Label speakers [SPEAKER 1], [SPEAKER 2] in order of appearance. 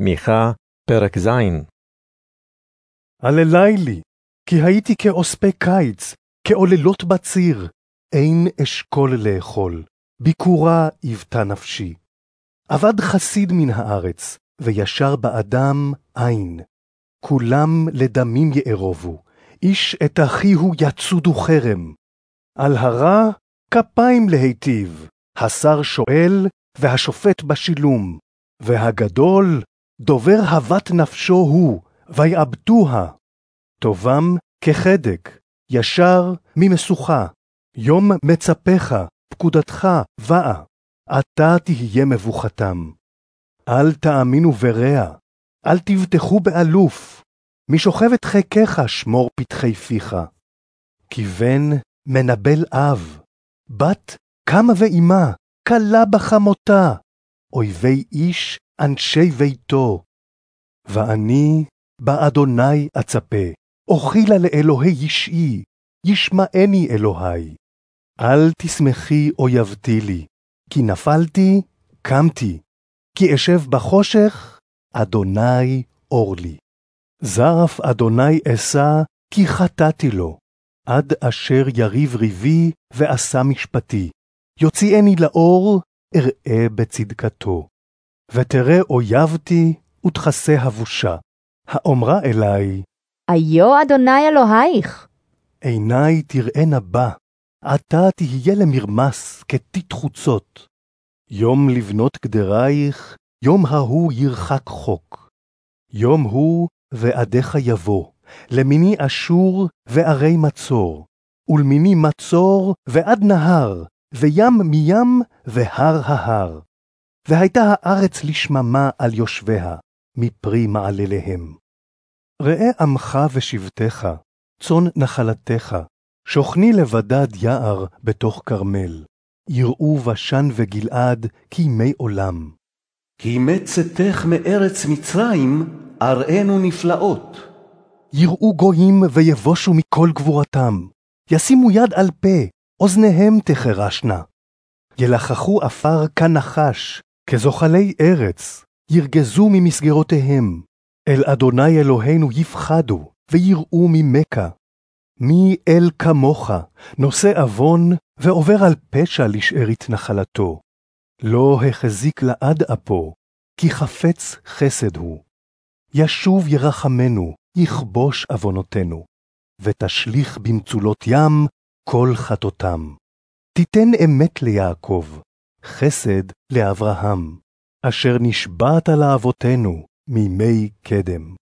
[SPEAKER 1] מיכה, פרק ז.
[SPEAKER 2] הללי לי, כי הייתי כאוספי קיץ, כעוללות בציר, אין אשכול לאכול, ביכורה היוותה נפשי. אבד חסיד מן הארץ, וישר באדם אין. כולם לדמים יארובו, איש את אחיהו יצודו חרם. על הרע כפיים להיטיב, השר שואל, והשופט בשילום, והגדול דובר הבת נפשו הוא, ויעבטוה. טובם כחדק, ישר ממשוכה, יום מצפך, פקודתך באה, אתה תהיה מבוכתם. אל תאמינו ברע, אל תבטחו באלוף, משוכבת חיקך שמור פתחי פיך. כי בן מנבל אב, בת קמה ואימה, כלה בחמותה, אויבי איש אנשי ביתו. ואני באדוני אצפה, אוכילה לאלוהי ישעי, ישמעני אלוהי. אל תשמחי אויבתי לי, כי נפלתי, קמתי, כי אשב בחושך, אדוני אור לי. זרף אדוני אשא, כי חטאתי לו, עד אשר יריב ריבי ועשה משפטי. יוציאני לאור, אראה בצדקתו. ותראה אויבתי, ותכסה הבושה. האומרה אלי,
[SPEAKER 3] איו אדוני אלוהיך.
[SPEAKER 2] עיני תראינה בה, עתה תהיה למרמס כתית חוצות. יום לבנות גדרייך, יום ההוא ירחק חוק. יום הוא ועדיך יבוא, למיני אשור וערי מצור, ולמיני מצור ועד נהר, וים מים והר ההר. והייתה הארץ לשממה על יושביה, מפרי מעלליהם. ראה עמך ושבטך, צאן נחלתך, שוכני לבדד יער בתוך כרמל, יראו בשן וגלעד כימי עולם.
[SPEAKER 4] כי מצאתך מארץ מצרים, אראנו נפלאות.
[SPEAKER 2] יראו גויים ויבושו מכל גבורתם, ישימו יד על פה, אוזניהם תחרשנה. ילחכו עפר כנחש, כזוחלי ארץ, ירגזו ממסגרותיהם. אל אדוני אלוהינו יפחדו, ויראו ממכה. מי אל כמוך, נושא עוון, ועובר על פשע לשארית נחלתו. לא החזיק לעד אפו, כי חפץ חסד הוא. ישוב ירחמנו, יכבוש עוונותינו, ותשליך במצולות ים כל חטאותם. תיתן אמת ליעקב, חסד לאברהם, אשר נשבעת לאבותינו מימי קדם.